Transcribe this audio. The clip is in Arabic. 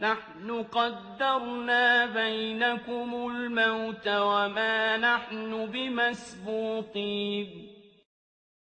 نَحْنُ قَدَّرْنَا بَيْنَكُمُ الْمَوْتَ وَمَا نَحْنُ بِمَسْبُوقِينَ.